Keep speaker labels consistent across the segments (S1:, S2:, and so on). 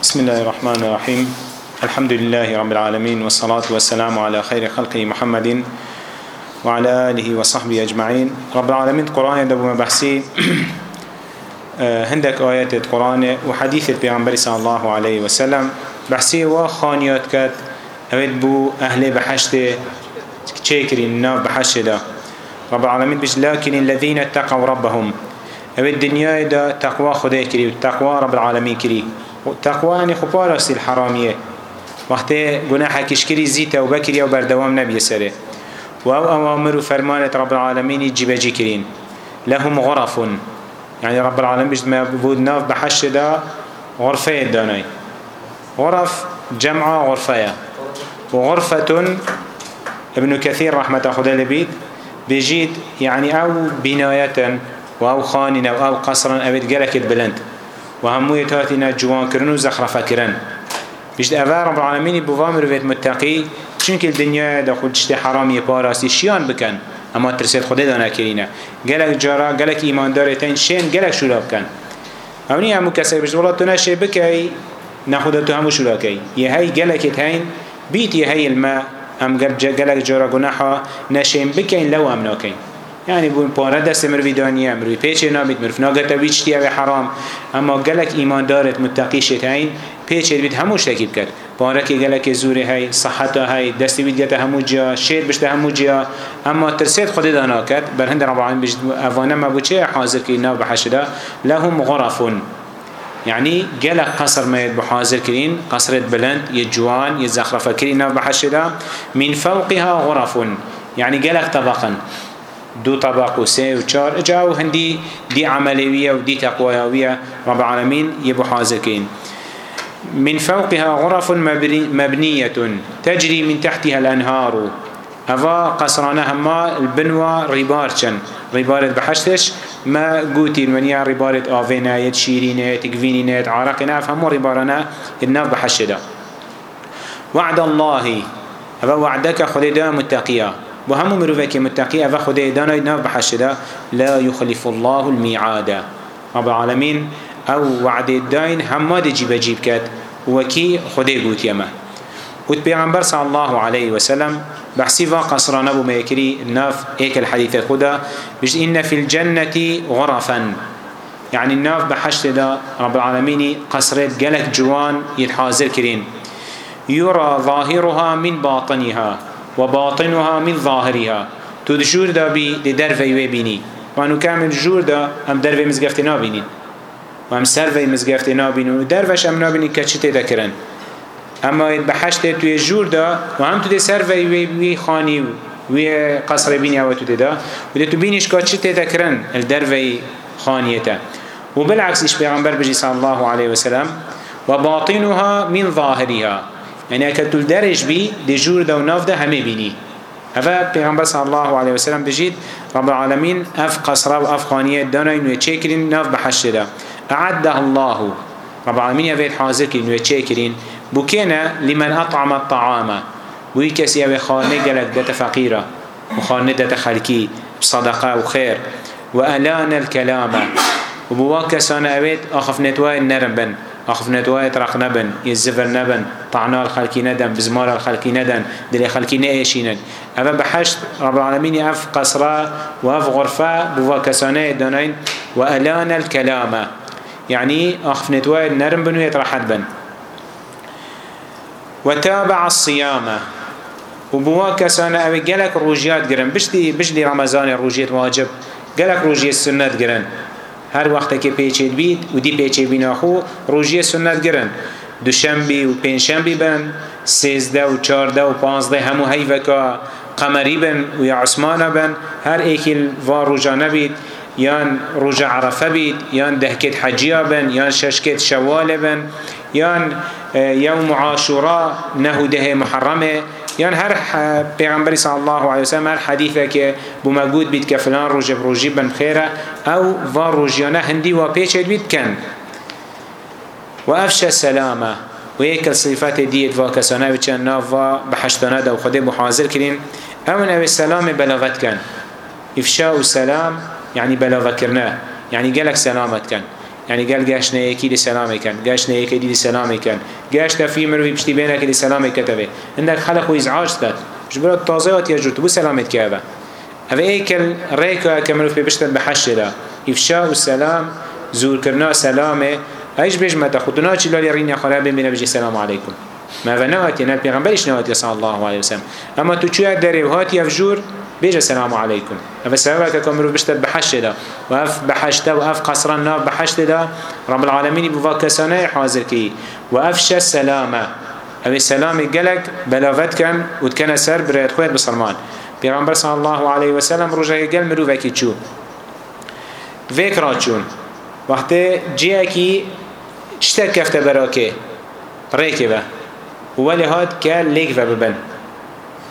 S1: بسم الله الرحمن الرحيم الحمد لله رب العالمين والصلاة والسلام على خير خلقه محمد وعلى آله وصحبه أجمعين رب العالمين قرآن دبو مبحسي هندك آيات القرآن وحديث البيغمبر صلى الله عليه وسلم بحسي وخانيات كات أود بو أهل بحشت تشكرين ناف بحشت رب العالمين بيش لكن الذين اتقوا ربهم أود الدنيا دا تقوى خدي كري والتقوى رب العالمين كري تقوا یعنی خو پاراستی الحرامیه وقتی گناه کشکری زی توبه کری و بردوام نبی سره و او اوامر و فرمانت رب العالمین جیبجی کرین لهم غرف يعني رب العالمين بجمع بود ناف بحش دا غرفة داني غرف جمع غرفة وغرفة ابن كثير رحمة خدا لبيت بيجيت يعني او بناية او خانن او او قصرا او اتقلكت بلند و همو اتاتینا جوان کردن و زخرفه کردن بشت اول رب العالمینی بوا مرویت متقی چونکه دنیا دا خود چشت حرامی پاراستی شیان بکن اما ترسید خود دانه کرینه گلک جارا گلک ایماندار تین شین گلک شورا بکن اونی همو کسی بشت ولا تو نشه بکی نخود تو همو شورا کی یه هی گلک تین بیت یه هی الماء هم گلک جارا گناحا نشین بکن لو هم ناکن يعني بون پاره دست مروی دانیه مروی پیچه نامید مرف ناگرده ویچتیه و حرام اما گلک ایمان دارت متقی شتین پیچه بید هموش تکیب کرد پاره که گلک زوره های صحتا های دستی بید گته همو جا شیر بشته همو جا اما ترسید خود دانا کرد بر هند رب العالمین بجد افانه ما بوچه حاضر که ناو بحشده لهم غرفون يعني جلق قصر ما بحاضر كرين قصر بلند يجوان يزخرف كرين ناو بحشده من فوقها غرف يعني جلق طبقا دو طبق و سه و چار اجاو هندی دی عملویه و دی تقویویه رب العالمین یبو حازکین من فوقها غرف مبنية تجري من تحتها الأنهار هوا قصرنا هما البنوة ربارشن ربارة بحشتش ما قوتي المنيا ربارة آفينايت شيرينيت قفينينيت عراقنا فهمو ربارنا الناف بحشدا وعد الله هوا وعدك خلدا متقيا بو همو مروفك متقي أفا خده دانا ناف بحشدا لا يخلف الله الميعاد رب العالمين أو وعد الدين هما دي جيب جيب كات وكي خده قوت يما وت پیغمبر صلى الله عليه وسلم بحسي فا قصرنا بو ميكري ناف ايك الحديث خدا بجد إن في الجنة غرفا يعني الناف بحشت دا رب العالمين قصرت قلق جوان يتحاضر كرين يرى ظاهرها من باطنها وباطنها من ظاهرها تو دجور دا بي دي درفي ويبيني وانو كامل جور دا ام درفي مزقفت نابينين وام سرفي مزقفت نابينين ودرفش ام نابينين كتشتي دكرن اما بحشت توی جور دا و هم تو ده سر وی وی وی خانی وی قصر بینی او تو ده دا و ده تو بینیش که چی تیتا کرن الدر وی خانیتا و بالعکس ایش پیغمبر بجی صلی الله علیه وسلم و باطنها من ظاهرها یعنی اگر تو درش بی دی جور دو ناف ده همه بینی هفا پیغمبر صلی الله علیه وسلم بجید رب العالمین اف قصره و اف خانیه دانای نوی چه کرین ناف بحشره اعده الله رب العالمین یوید حاضر کرین نوی چه کرین بوكينا لمن أطعم الطعام ويكس يا خانة جلك دت فقيرة وخانة دت خلكي بصدقة وخير وألان الكلام وبواكس أنا أبيت أخف نتوان نربن أخفنت وإطراق نبن يزفر نبن طعنا الخلقي ندن بزمار الخلقي ندن دلي خلقي نأيشينن أما بحشت رب العالمين أف قصرة وأف غرفة بوا كسانة دانين وألان الكلام يعني أخفنت وإن نرم بن ويطرحت بن وتابع الصيامة وبوا كسانة أو جلك روجيات قرن بشتي بشتي رمضان روجيات واجب جلك روجيات سنة قرن هر وقت که پیچید بید و دی پیچه بینا خو روژی سنت گرن دوشنبی و پنجشنبی بن سیزده و چارده و پانزده همو هیوکا قمری بن و یا عثمان بن هر ایکل وان روژا نبید یان روژا عرفه بید یان دهکت حجیا بن یان ششکت شوال بن یان یوم عاشورا نهو ده محرمه یان هەر پێغمبەری صلی الله علیه وسلم هەر حەدیثێکێ بوومەگووت بیت کە فلان ڕۆژە ڕۆژی بن خێرە ئەو وا ڕۆژیانە هەندی وا پێچێت بیت کەن وأفشى السلامة ويك صفات ديت فاكسانا وچن نافا بحشتنا دو خدي محاضر كرين امن او السلام بلاغت كان افشاء السلام يعني بلاغت كرنا يعني قالك سلامت كان يعني قال قاش نيكي لسلامي كان قاش نيكي دي لسلامي كان قاش تفي مروي بشتي بينك لسلامي كتبه عندك خلق ويزعاج تات جبرا الطازة وتيجوت بو سلامت كابا هذا ايكل ريكا كمروف بيبشتن بحشدا إفشاء السلام زور كرنا سلامه هيش بيج ما تاخدنا تشي لا يرين يا خراب من بيجي السلام عليكم ما فنوات يا نبي غنبلش نوات صلى الله عليه وسلم اما تو تشي دري وهات يفجور بيجا السلام عليكم اف السلام عليكم مرو بشتر بحشت دا واف بحشت واف قصرا ناف بحشت دا رب العالمين بفاكسانه حاضر كي وافش السلامه او السلام قالك بلاوت كان وتكن سر بريت خويت بسلمان پیغمبر صلی الله علیه و سلم روزه گل مرو وکی چو وک را چون وقتی جیا کی چتر کفته براکه ریکه و ولی هات که لیک و ببن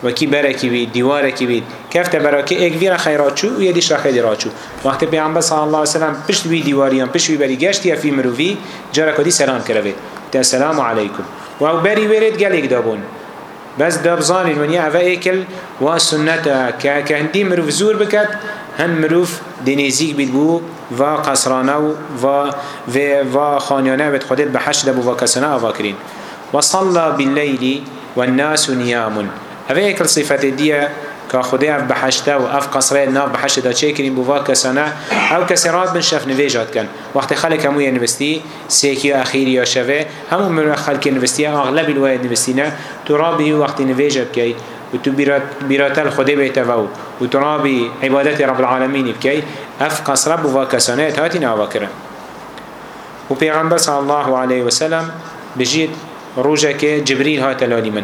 S1: وکی برکی بید دیوارکی بید کفت براکی ایک ویرا خیراچو و یه دیش را خیلی راچو وقتی پیامبر صلی الله علیه وسلم پشت بی دیواریان پشت بی بری گشت یا فی مروی جرا کدی سلام کرده تا سلام علیکم و او بری ویرد گلیک دابون بس داب زانین من یه اوه ایکل و سنتا که که هندی مروف زور بکد هن مروف دنیزیک بید بو و قصرانه و و خانیانه بید خودت به حشد بو و کسانه آوا کرین و صلا باللیلی والناس نيام اوه اکل صفت دیه که خدا اف بحشته و اف قصره ناف بحشته دا چه کریم بوا کسانه او کسرات بن شف نویجات کن وقتی خلق همو یه نوستی سیکی و اخیری یا شوه همو من خلق نوستی اغلب الوی نوستی نه تو رابی وقتی نویجت که و تو بیراتل خدا بیتوه و تو رابی عبادت رب العالمین بکی اف قصره بوا کسانه اتهاتی ناوا کرن و پیغمبر صلی الله علیه وسلم بجید روجه که جبریل هات لالی من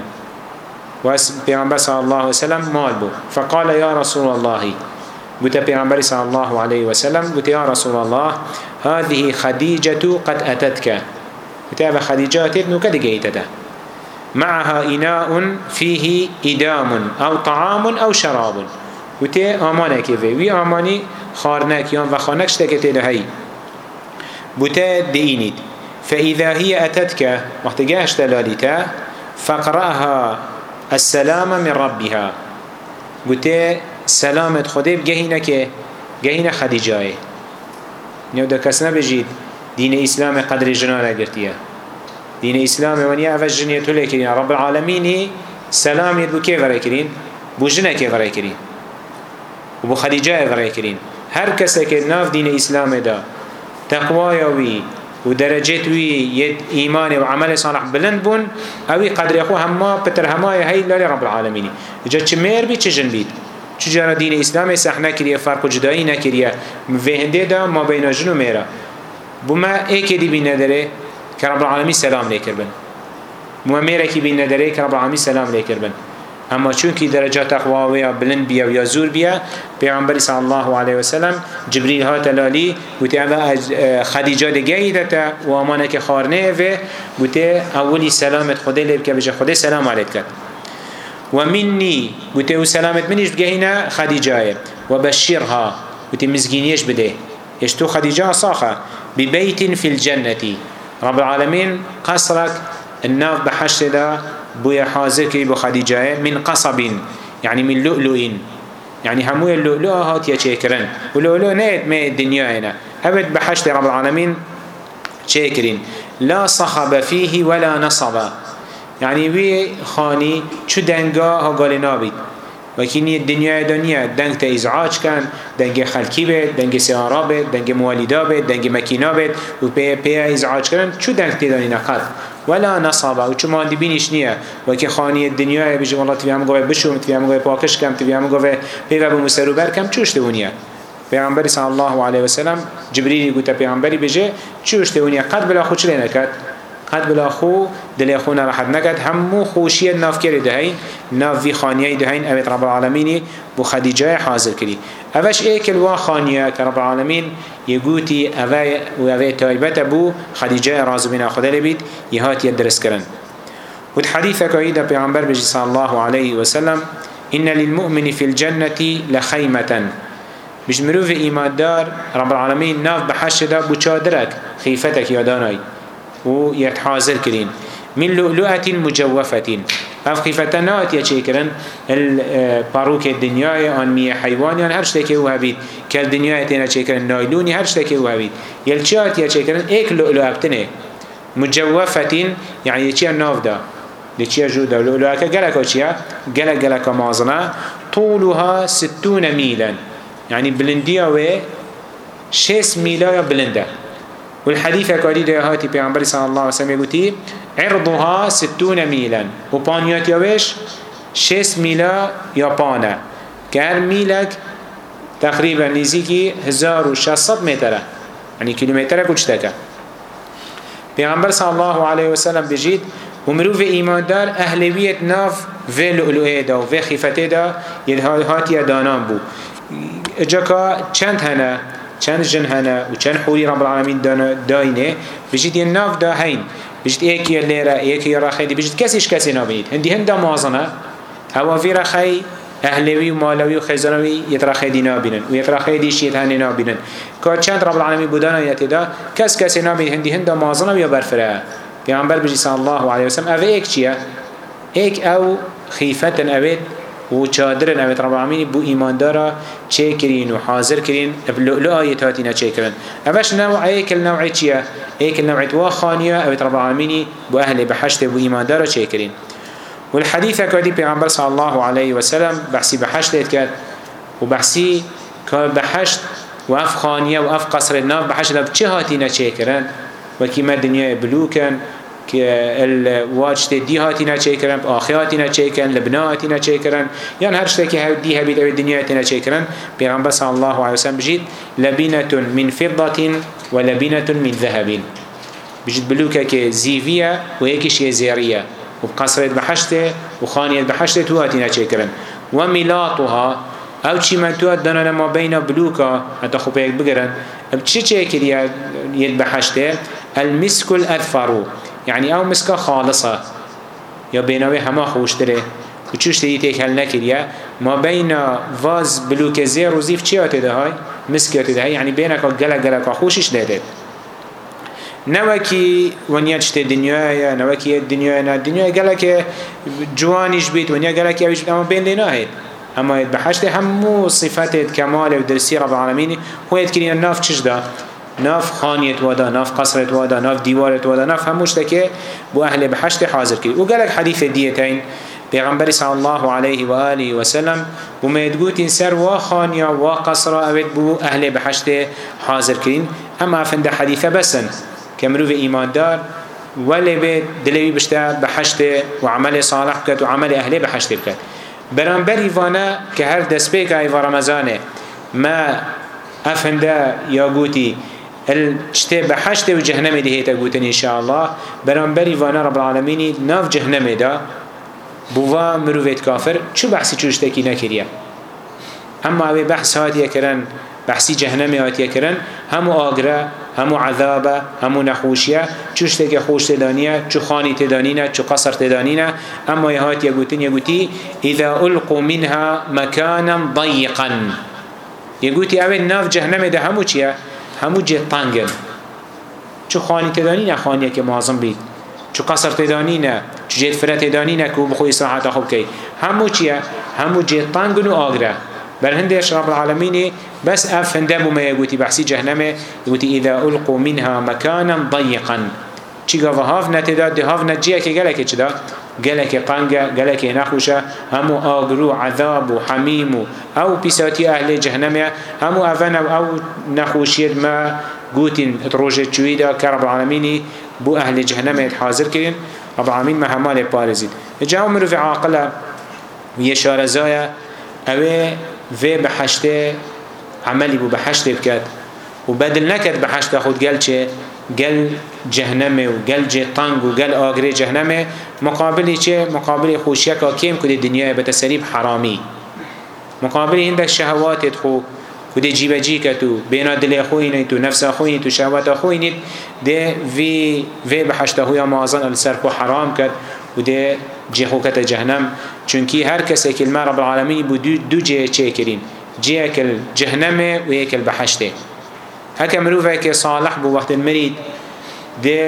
S1: وبيغمبر صلى الله عليه وسلم مال بو فقال يا رسول الله قلت بيغمبر صلى الله عليه وسلم قلت يا رسول الله هذه خديجة قد أتتك قلت هذا خديجة أتتنو كدقيتتا معها إناء فيه إدام أو طعام أو شراب قلت آمانك وي آماني خارناك يوم وخارناك شتكت لهي قلت دينيت فإذا هي أتتك وقت جاهش تلاليتا فقرأها السلام من ربها گوته سلامت خدای بگهینه که گهینه خدیجه نیو ده کس نبجید دین اسلام قدر جنانه گرتیه دین اسلام ونیا اوش جنیتو لیکرین رب العالمینی سلامیت بو که وره کرین بو جنه که وره کرین و بو خدیجه وره کرین هر کسی که ناف دین اسلام دا تقوای وی ودرجات وي إيمان وعمل صالح بلند بون أوي قدر يخو هما بتر هما هاي لله رب العالمين جا چمير بي چجن بيت چجانا دين إسلام سحنا كريا فرق جدائي نكريا وهنده دا ما بين جنو ميرا بما ايكي دي بين ندره كرب العالمين سلام ليكر بن مما ميرا كي بين ندره كرب العالمين سلام ليكر بن اما چونکی درجه تقوا و یا بلند بیا و یا زور بیا پیامبر صلی الله علیه و سلم جبرئیل ها تلالی گوته اما خدیجه دگیدت و امانه که خارنه و گوته اولی سلامت خدای لب که بجه خدای سلام علیک کرد و منی گوته و سلامت منیش بگهینا خدیجه و بشیرها گوته مزگینیش بده اشتو خدیجه صاخه ببیت فی الجنه رب العالمین قصرك الناف بحشت ده بويا حازكي بخديجة من قصب يعني من لؤلؤ يعني همو اللؤلؤ هات يشكرن ولؤلؤ نيت ما الدنيا هنا أبد بحشت رب العالمين شاكرين لا صخب فيه ولا نصب يعني وي خاني شو دنگاه قال نابد وكيني الدنيا دنيا دنگ تيزعاج كان دنگ خلقي بيت دنگ سيارة بيت دنگ مواليدا بيت دنگ مكينة بيت و بي بي ازعاج كان شو دنگ تيداني نقد ولا نصابه و چو ما اندی بینیش نیه و که خانی الدنیا بیجی والله تبیام گوه بشوم تبیام گوه پاکش کم تبیام گوه پیوه بمسرو بر کم چوش دونیه پیغمبری صلی الله علیه وسلم جبریلی گوته پیغمبری بیجه چوش دونیه قد بلا خوش لینه کد قد بلا خو دل خو نراحت نکد همو خوشی ناف کری دهین ناف وی خانیه دهین اوید رب العالمینی بو خدیجه حاضر کری اوش ایک الوا خانیه که رب العالمین یگوتی اوی و اوی تایبت بو خدیجه راز بنا خدا لبید یهات ید درس کرن ود حدیث که پیغمبر بجی صلی الله علیه وسلم إن للمؤمن في الجنة لخيمة بجمروف إيمان دار رب العالمين ناف بحشدا بوچادرك خيفتك يا داناي و يتحاضر كرين من لؤلؤة مجوفة اف خفتنات يا شيكرن الباروك الدنيا ان مي حيوان يعني هر شتكي وهبيت كل دنيا تينا شيكرن نايلوني هر شتكي وهبيت يلشات يا شيكرن اك لؤلؤة بتنه مجوفة يعني يشي النوف ده لشي جودا لؤلؤة كجلك وشيا جلك جلك مازنا طولها ستون ميلا يعني بلندية و 6 ميلا بلنده والحديث كاري ده هاتي پیغمبر صلى الله عليه وسلم يقولي عرضها ستون ميلا وبانيات يوش شس ميلا يابانا كهر ميلك تقريبا نزيكي هزار وشصد مترة يعني كيلومترة كوشتكا پیغمبر صلى الله عليه وسلم بجيت ومروف ایمان دار اهلویت ناف و لؤلؤه دا و خیفته دا یه هاتی دانان بو اجا که چند هنه چند جن هنه و چند حوری رب العالمین داینه بجید یه ناف دا هین بجید ایکی لیره ایکی رخیدی بجید کسیش کسی نابید هندی هند دا مازنه هوا وی رخی اهلوی و مالوی و خزانوی یترخیدی نابینن و یترخیدیش یتهنی نابینن که چند رب العالمین بودانه یتدا کس کسی نابید هندی هند دا مازنه و یا برفره پیامبر بجید صلی الله علیه وسلم اوه ایک چیه؟ ایک او خیفتن اوید و چادرن اوت رب العالمین بو ایماندارا چه کرین و حاضر کرین لو آیت هاتینا چه کرن اوش نوع ایکل نوعی چیه؟ ایکل نوعی توا خانیه اوت رب العالمین بو اهل بحشت بو ایماندارا چه کرین والحديث كودي بيعمر صلى الله عليه وسلم بحسي بحشت كات وبحسي كبحشت وأف خانية وأف قصر الناف بحشت بچه هاتينا چه کرن وكما الدنيا بلوكن واجتێ دیهاتینە چێکردن ئاخیاتینە چێکن لە بناتینە چێکردن یان هەر شتێکی هەودی هەبیت ئەوێ دنیاتینە چێکردن پێغمبەر صلی الله عليه وسلم بژیت لەبینەت من فضة ولبینەت من ذهب بژیت بلوکەکێ زیویە و یەکیشیە زێریە و قەسرێت بە هەشتێ و خانیت بە هەشتێ توهاتینە چێکردن و میلاتها ئەو چیمەتوات دەنەنە ما بینە بلوکە هەتا خوپەیەک بگرن ئەم چی چێکردە یەک بە هەشتێ المسك الأذفر يعني او مسكا خالصة يا بينوي هما خوشتره وچوش تدي تيكل نكريا ما بين فاز بلوك زير وزيف چيات ده هاي مسكات ده هاي يعني بينك قلق قلق خوشش ده ده نوكي ونيا تشت دنيايا نوكي الدنيا نا الدنيا قلق جوانيش بيت ونيا قلق يا بيش اما بين لنا هيد اما بحشت همو صفات كمال ودرسي رب العالمين هو يتكلين الناف چش ده ناف خانیت وادا ناف قصرت وادا ناف دیوارت وادا ناف هموش تکه بو اهل بحشت حاضر کرد و گلک حدیث دیتین پیغمبر صلی الله علیه و آله و سلم بو میدگوتین سر وا خانیا وا قصرا اوید بو اهل بحشت حاضر کرین اما افند حدیث بسن کمروف ایمان دار ولی به دلوی بشته بحشت و عمل صالح بکد و عمل اهل بحشت بکد برانبر ایوانه که هر دست پیک ایوان رمزانه ما افنده یا گوتی شتێ بە حەشتێ و جەهنەمێ دەهێتە گوتن ئینشاءالله بەرامبەری وانە ڕب العالمینی ناف جەهنەمێدا بووە مرۆڤێت کافر چوو بەحسی چوو شتێکی نەکردە ئەمما ئەوێ بەحس هاتیەکردن بەحسی جەهنەمێ هاتیەکردن هەموو ئاگرە هەموو عذابە هەموو نەخۆشیە چوو شتێکی خۆش تێدانە چو خانی تێدانینە چو قەسەر تێدانینە ئەمما هاتیە گوتن یەگوتی ئیدا ئولقو منها مەکانم ضيقا یەگوتی ئەوێ ناف جەهنەمێدا هەموو چییە؟ همو جه تنگن چو خانی تدانی نه خانیه که معظم بید چو قصر تدانی نه چو جه فرت تدانی نه که بخوی صحت خوب کی همو چیه همو جه تنگن و آگره بل هندش رب العالمين بس اف هندم ما يقولي بحسي جهنم يقولي إذا ألقوا منها مكانا ضيقا چی گاوه هاف نتداد هاف نجیه که گلکه چی داد گەلێکی قەنگە گەلێکی نەخوشە هەموو ئاگرو عذاب و حەمیم و ئەو پیساتی ئەهلێ جەهنەمێ هەموو ئەڤەنە ئەو نەخوشیت مە گوتین ڕۆژێ چویدا کە ڕەبعاالمینی بۆ ئەهلێ جەهنەمێت حاضر کردین ڕەبعامین مە هەمالێ پارێزیت جا ئەو مرۆڤ عاقلە یە شارەزایە ئەوێ وێ بە حەشتێ عملی بوو بە حەشتێ بکات و بەدل نەکرد بە حەشتە خودگەل چێ گل جهنمه و گل جیتانگ و گل آگری جهنمه مقابلی چه؟ مقابلی خوشیه که کم کده دنیای بتسریب حرامی مقابلی هندک شهواتت خو کده جیب جیکت و بینا دل خوینیت و نفس خوینیت و شهوات خوینیت ده وی وی بحشت هوی مازن السر خو حرام کرد و ده جهوکت جهنم چونکی هر کسی کلمه رب العالمین بود دو جه چه کرین جه کل جهنمه و یک کل بحشته هەکە مرۆڤێکی ساڵح بوو وەختن مرید دێ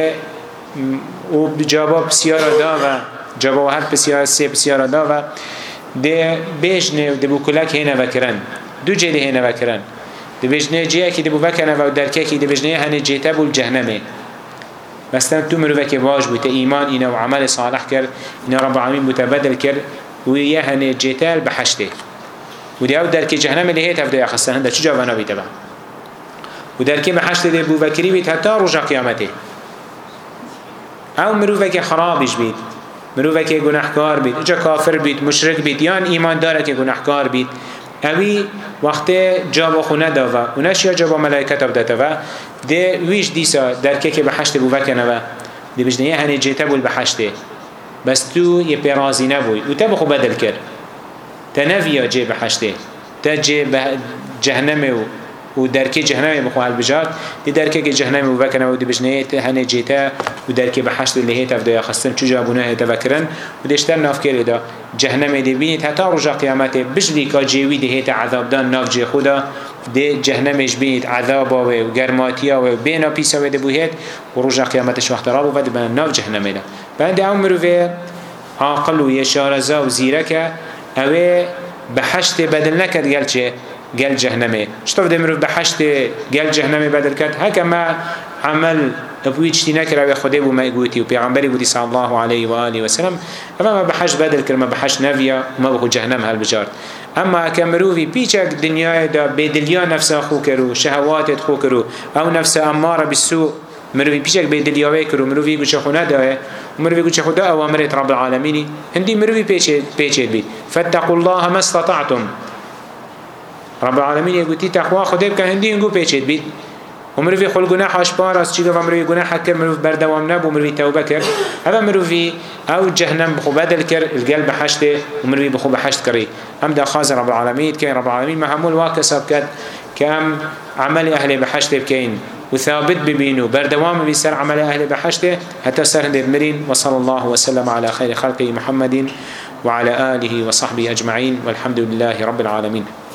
S1: و جابا پسیارە داوە جابا هەر پسیار سێ پسیارە داوە دێ بێژنێ و دەبوو کولک هێنەوەکردن دوو جێ هێنەوەکردن دەبێژنێ جێیەکی دەبوو بەکەنەوە و دەرکێکی دەبێژنێ هەنێ جێتە بوو جەهنەمێ بەستەن تو مرۆڤێکی باش بوو تە ئیمان ئینە و عملی ساڵح کرد ئینە ڕەب العالمین متبەدل کرد ويهني جتال بحشته ودي أود ذلك جهنم اللي هي تفدي أخصها هندا شو جوابنا بيتبع و درکی به حشت دی بو بکری بید حتی روژا قیامته او مروفه که خرابش بید مروفه که گناهکار بید اجا کافر بید مشرک بید یان ایمان داره که گناهکار بید اوی وقت جاب خونه داوا و نشیا جاب ملائکت ابدته و ده ویش دیسا درکه که به حشت بو بکنه و دی بجنه هنی جیته بول به حشته بس تو یه پیرازی نبوی و تا بخو بدل کرد تنویا جه به حشته تا جه به جهنمه و و درکی جهنمی بخواه البجات دی درکی که جهنمی وکن و دی بجنه هنه جیتا و درکی به حشت لحه تفدای خستن چو جابونه هتا وکرن و دیشتر ناف کرده دا جهنمی دی بینید حتا رجا قیامت بجلی که جیوی دی هتا عذاب دان ناف جی خدا دی جهنمش بینید عذاب و گرماتیا و بینا پیسا و دی بوهید و رجا قیامتش وقت رابو و دی بنا ناف جهنمی دا بند عمرو به عاقل و یشارزا و زیرکه اوه بحشت بدل نکد گل چه گل جهنمه شتوف دمرو به حشت گل جهنمه بدل کرد هکما عمل ابوی چتی نکره و خدای بو مگوتی و پیغمبری بودی صلی الله علیه و آله و سلم اما ما بحش بدل کرد ما بحش نویا ما بخو جهنم هل بجارد اما کمروی پیچک دنیای دا بدلیا نفس خو کرو شهوات خو کرو او نفس اماره بالسوء مروی پیشک به دلیاوی کرو مروی گوش خونه داره مروی گوش خدا اوامرت رب العالمینی هندی مروی پیچید بید فاتقوا الله ما استطعتم رب العالمین یگوتی تقوا خدای بکن هندی اینگو پیچید بید و مروی خل گناهاش پاراست چیگه و مروی گناه کرد مروی بردوام نب و مروی توبه کرد هوا مروی او جهنم بخو بدل کرد القلب حشت و مروی بخو بحشت کری هم دا خاز رب العالمین که رب العالمین محمول واکسب کرد كم عمل أهل بحشت بكين وثابت ببينه بردوام بسر عمل أهل بحشت حتى سر مرين وصلى الله وسلم على خير خلقه محمد وعلى آله وصحبه أجمعين والحمد لله رب العالمين